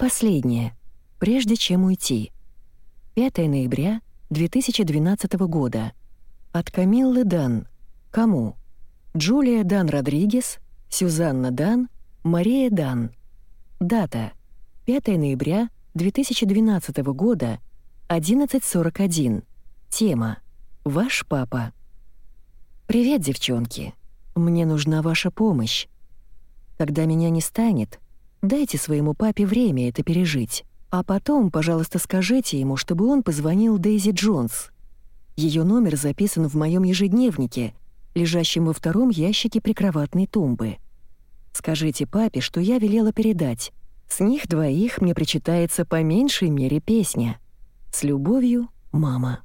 последнее, прежде чем уйти. 5 ноября 2012 года. От Камиллы Дан. Кому? Джулия Дан Родригес, Сюзанна Дан, Мария Дан. Дата. 5 ноября 2012 года, 11.41. Тема. Ваш папа. «Привет, девчонки. Мне нужна ваша помощь. Когда меня не станет, дайте своему папе время это пережить, а потом, пожалуйста, скажите ему, чтобы он позвонил Дейзи Джонс. Ее номер записан в моем ежедневнике, лежащем во втором ящике прикроватной тумбы. Скажите папе, что я велела передать. С них двоих мне причитается по меньшей мере песня. С любовью, мама.